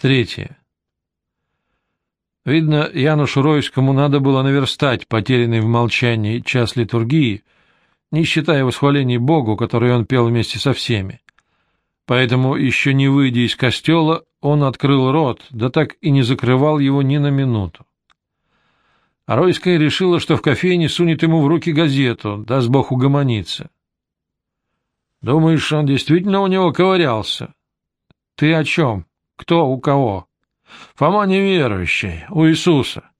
Третье. Видно, Янушу Ройскому надо было наверстать потерянный в молчании час литургии, не считая восхвалений Богу, который он пел вместе со всеми. Поэтому, еще не выйдя из костела, он открыл рот, да так и не закрывал его ни на минуту. А Ройская решила, что в кофейне сунет ему в руки газету, даст Бог угомониться. — Думаешь, он действительно у него ковырялся? — Ты о чем? Кто у кого? — Фома неверующий, у Иисуса.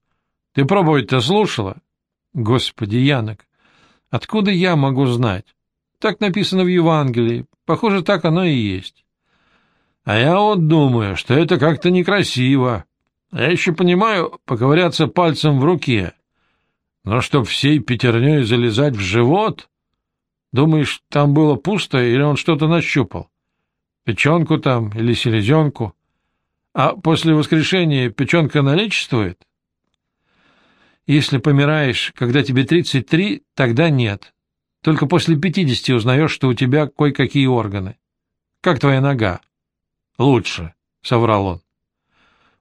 Ты проповедь-то слушала? — Господи, Янок, откуда я могу знать? Так написано в Евангелии. Похоже, так оно и есть. А я вот думаю, что это как-то некрасиво. Я еще понимаю поковыряться пальцем в руке. Но чтоб всей пятерней залезать в живот... Думаешь, там было пусто или он что-то нащупал? Печенку там или селезенку? А после воскрешения печенка наличествует? Если помираешь, когда тебе 33, тогда нет. Только после 50 узнаешь, что у тебя кое-какие органы. Как твоя нога? Лучше, — соврал он.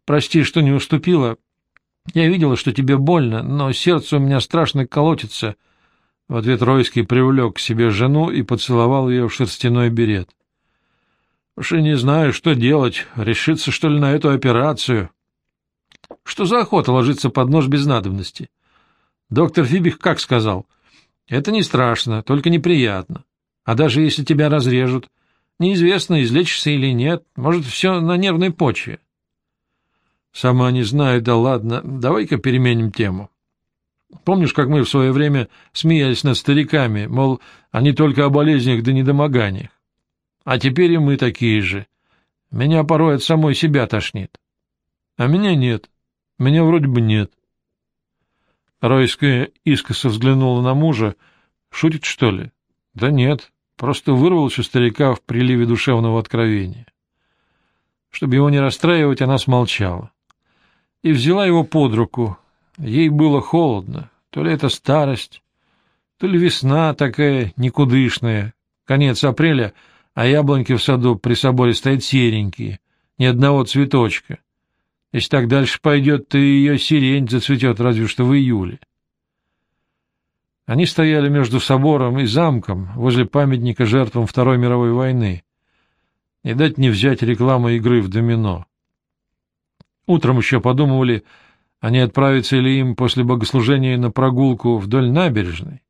Прости, что не уступила. Я видела, что тебе больно, но сердце у меня страшно колотится. В ответ Ройский привлек к себе жену и поцеловал ее в шерстяной берет. Уж и не знаю, что делать. Решиться, что ли, на эту операцию? Что за охота ложиться под нож без надобности? Доктор Фибих как сказал? Это не страшно, только неприятно. А даже если тебя разрежут, неизвестно, излечишься или нет, может, все на нервной почве. Сама не знаю, да ладно, давай-ка переменим тему. Помнишь, как мы в свое время смеялись над стариками, мол, они только о болезнях да недомоганиях? А теперь и мы такие же. Меня порой от самой себя тошнит. А меня нет. Меня вроде бы нет. Ройская искоса взглянула на мужа. Шутит, что ли? Да нет, просто вырвалась у старика в приливе душевного откровения. Чтобы его не расстраивать, она смолчала. И взяла его под руку. Ей было холодно. То ли это старость, то ли весна такая никудышная. Конец апреля — а яблоньки в саду при соборе стоят серенькие, ни одного цветочка. Если так дальше пойдет, то ее сирень зацветет разве что в июле. Они стояли между собором и замком возле памятника жертвам Второй мировой войны. Не дать не взять рекламу игры в домино. Утром еще подумывали, а не отправиться ли им после богослужения на прогулку вдоль набережной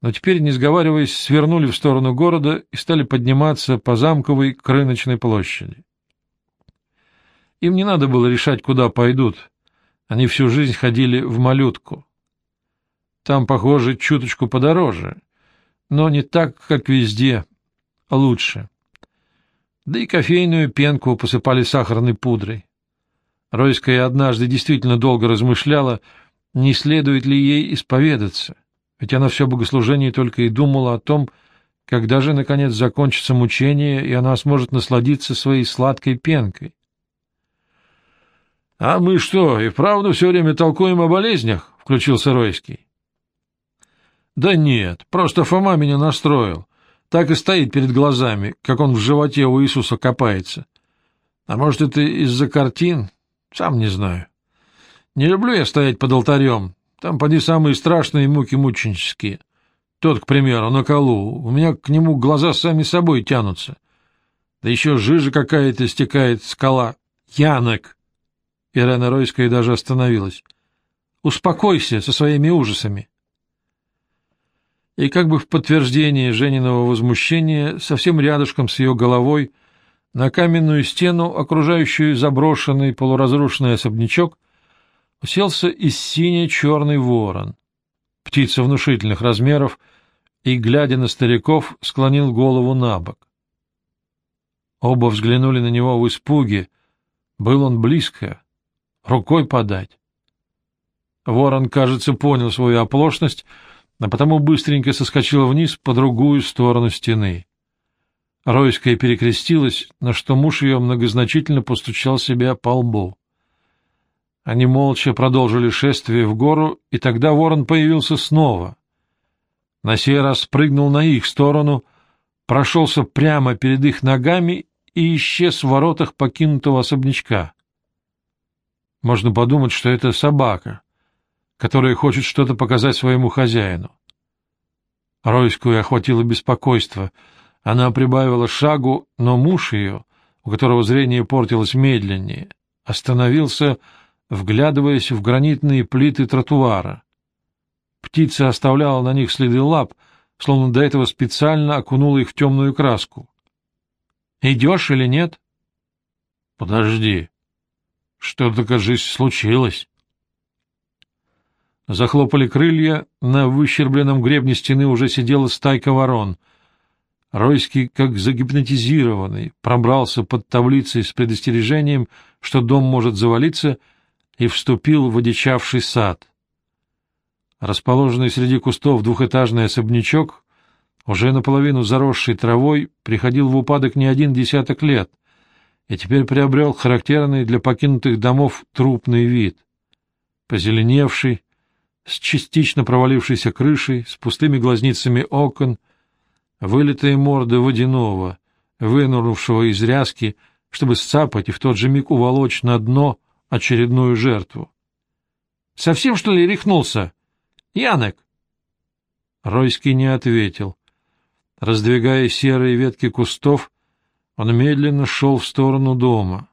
но теперь, не сговариваясь, свернули в сторону города и стали подниматься по замковой к рыночной площади. Им не надо было решать, куда пойдут. Они всю жизнь ходили в малютку. Там, похоже, чуточку подороже, но не так, как везде, а лучше. Да и кофейную пенку посыпали сахарной пудрой. Ройская однажды действительно долго размышляла, не следует ли ей исповедаться — ведь она все богослужение только и думала о том, когда же, наконец, закончится мучение, и она сможет насладиться своей сладкой пенкой. — А мы что, и вправду все время толкуем о болезнях? — включился Ройский. — Да нет, просто Фома меня настроил. Так и стоит перед глазами, как он в животе у Иисуса копается. А может, это из-за картин? Сам не знаю. Не люблю я стоять под алтарем, там, поди, самые страшные муки мученические. Тот, к примеру, на колу. У меня к нему глаза сами собой тянутся. Да еще жижа какая-то стекает скала. Янок! Ирена Ройская даже остановилась. Успокойся со своими ужасами. И как бы в подтверждение Жениного возмущения, совсем рядышком с ее головой, на каменную стену, окружающую заброшенный полуразрушенный особнячок, уселся и сине-черный ворон. Птица внушительных размеров и, глядя на стариков, склонил голову на бок. Оба взглянули на него в испуге. Был он близко, рукой подать. Ворон, кажется, понял свою оплошность, а потому быстренько соскочил вниз по другую сторону стены. Ройская перекрестилась, на что муж ее многозначительно постучал себя по лбу. Они молча продолжили шествие в гору, и тогда ворон появился снова. На сей раз прыгнул на их сторону, прошелся прямо перед их ногами и исчез в воротах покинутого особнячка. Можно подумать, что это собака, которая хочет что-то показать своему хозяину. Ройскую охватило беспокойство. Она прибавила шагу, но муж ее, у которого зрение портилось медленнее, остановился, вглядываясь в гранитные плиты тротуара. Птица оставляла на них следы лап, словно до этого специально окунула их в темную краску. — Идешь или нет? — Подожди. Что-то, кажись, случилось. Захлопали крылья, на выщербленном гребне стены уже сидела стайка ворон. Ройский, как загипнотизированный, пробрался под таблицей с предостережением, что дом может завалиться, и вступил в одичавший сад. Расположенный среди кустов двухэтажный особнячок, уже наполовину заросший травой, приходил в упадок не один десяток лет и теперь приобрел характерный для покинутых домов трупный вид. Позеленевший, с частично провалившейся крышей, с пустыми глазницами окон, вылитые морды водяного, вынурнувшего из ряски, чтобы сцапать и в тот же миг уволочь на дно очередную жертву. — Совсем, что ли, рехнулся? — Янек! Ройский не ответил. Раздвигая серые ветки кустов, он медленно шел в сторону дома.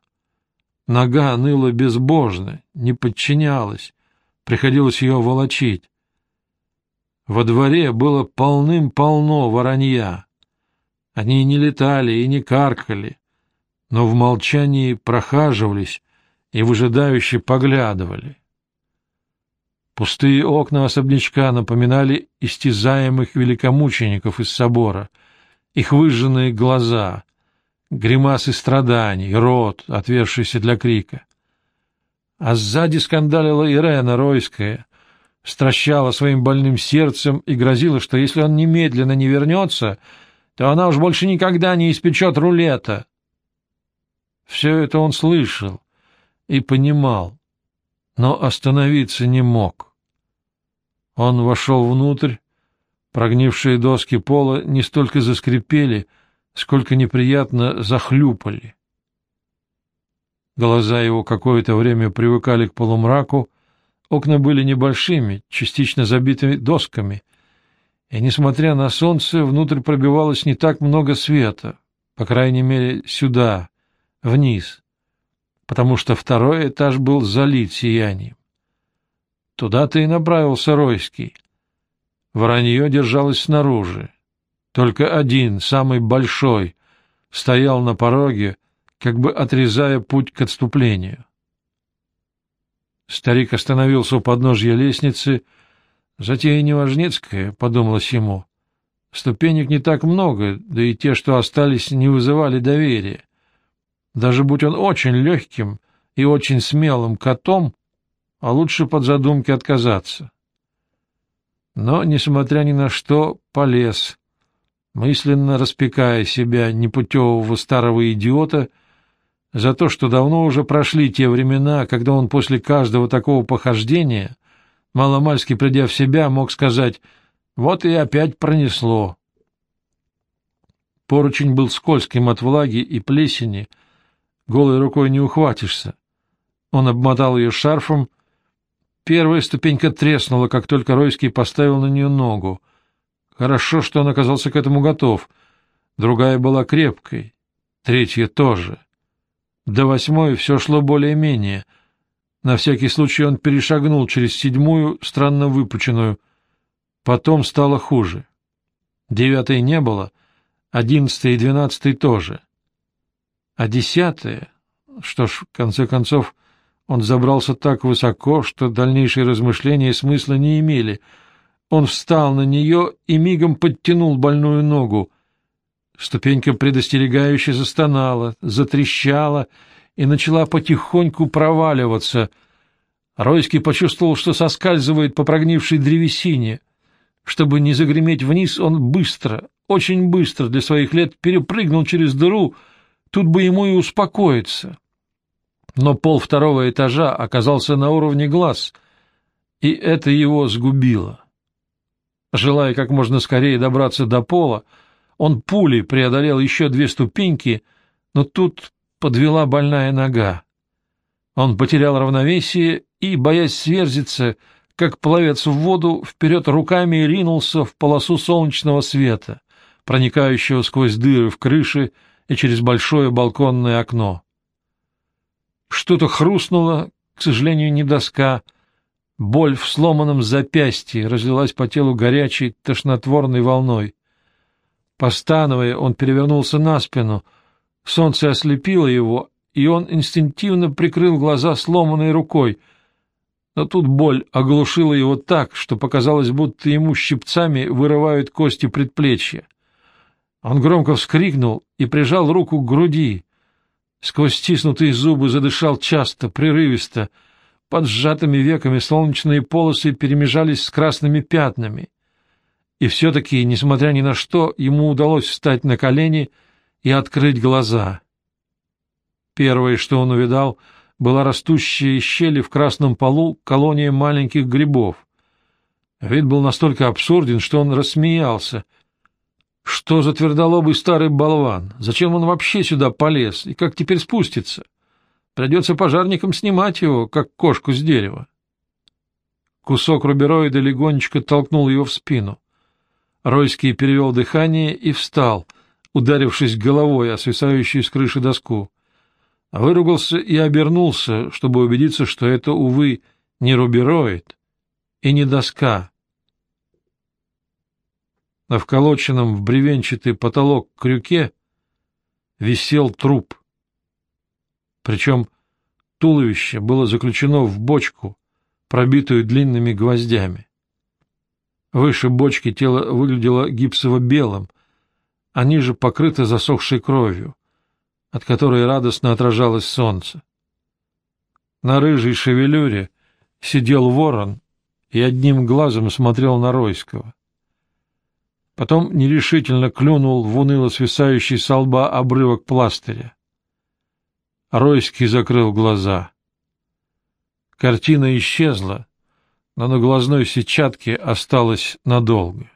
Нога ныла безбожно, не подчинялась, приходилось ее волочить. Во дворе было полным-полно воронья. Они не летали и не каркали, но в молчании прохаживались и выжидающе поглядывали. Пустые окна особнячка напоминали истязаемых великомучеников из собора, их выжженные глаза, гримасы страданий, рот, отвершийся для крика. А сзади скандалила Ирена Ройская, стращала своим больным сердцем и грозила, что если он немедленно не вернется, то она уж больше никогда не испечет рулета. Все это он слышал и понимал, но остановиться не мог. Он вошел внутрь, прогнившие доски пола не столько заскрипели, сколько неприятно захлюпали. Глаза его какое-то время привыкали к полумраку, окна были небольшими, частично забитыми досками, и, несмотря на солнце, внутрь пробивалось не так много света, по крайней мере, сюда, вниз, потому что второй этаж был залит сиянием. Туда-то и направился Ройский. Воронье держалось снаружи. Только один, самый большой, стоял на пороге, как бы отрезая путь к отступлению. Старик остановился у подножья лестницы. Затея неважнецкая, — подумалось ему. Ступенек не так много, да и те, что остались, не вызывали доверия. Даже будь он очень легким и очень смелым котом, а лучше под задумки отказаться. Но, несмотря ни на что, полез, мысленно распекая себя непутевого старого идиота за то, что давно уже прошли те времена, когда он после каждого такого похождения, маломальски придя в себя, мог сказать «вот и опять пронесло». Поручень был скользким от влаги и плесени, голой рукой не ухватишься. Он обмотал ее шарфом Первая ступенька треснула, как только Ройский поставил на нее ногу. Хорошо, что он оказался к этому готов. Другая была крепкой, третья тоже. До восьмой все шло более-менее. На всякий случай он перешагнул через седьмую, странно выпученную. Потом стало хуже. Девятой не было, одиннадцатой и двенадцатой тоже. А десятая... Что ж, в конце концов, он забрался так высоко, что дальнейшие размышления смысла не имели. Он встал на нее и мигом подтянул больную ногу. Ступенька предостерегающе застонала, затрещала и начала потихоньку проваливаться. Ройский почувствовал, что соскальзывает по прогнившей древесине. Чтобы не загреметь вниз, он быстро, очень быстро для своих лет перепрыгнул через дыру, тут бы ему и успокоиться но пол второго этажа оказался на уровне глаз, и это его сгубило. Желая как можно скорее добраться до пола, он пулей преодолел еще две ступеньки, но тут подвела больная нога. Он потерял равновесие и, боясь сверзиться, как пловец в воду, вперед руками ринулся в полосу солнечного света, проникающего сквозь дыры в крыше и через большое балконное окно. Что-то хрустнуло, к сожалению, не доска. Боль в сломанном запястье разлилась по телу горячей, тошнотворной волной. Постановая, он перевернулся на спину. Солнце ослепило его, и он инстинктивно прикрыл глаза сломанной рукой. Но тут боль оглушила его так, что показалось, будто ему щипцами вырывают кости предплечья. Он громко вскрикнул и прижал руку к груди. Сквозь стиснутые зубы задышал часто, прерывисто. Под сжатыми веками солнечные полосы перемежались с красными пятнами. И все-таки, несмотря ни на что, ему удалось встать на колени и открыть глаза. Первое, что он увидал, была растущая щели в красном полу колония маленьких грибов. Вид был настолько абсурден, что он рассмеялся — что за твердолобый старый болван? Зачем он вообще сюда полез? И как теперь спустится? Придется пожарникам снимать его, как кошку с дерева. Кусок рубероида легонечко толкнул его в спину. Ройский перевел дыхание и встал, ударившись головой о свисающую с крыши доску. Выругался и обернулся, чтобы убедиться, что это, увы, не рубероид и не доска, на вколоченном в бревенчатый потолок крюке висел труп. Причем туловище было заключено в бочку, пробитую длинными гвоздями. Выше бочки тело выглядело гипсово-белым, а ниже покрыто засохшей кровью, от которой радостно отражалось солнце. На рыжей шевелюре сидел ворон и одним глазом смотрел на Ройского. Потом нерешительно клюнул в уныло свисающий со лба обрывок пластыря. Ройский закрыл глаза. Картина исчезла, но на глазной сетчатке осталась надолго.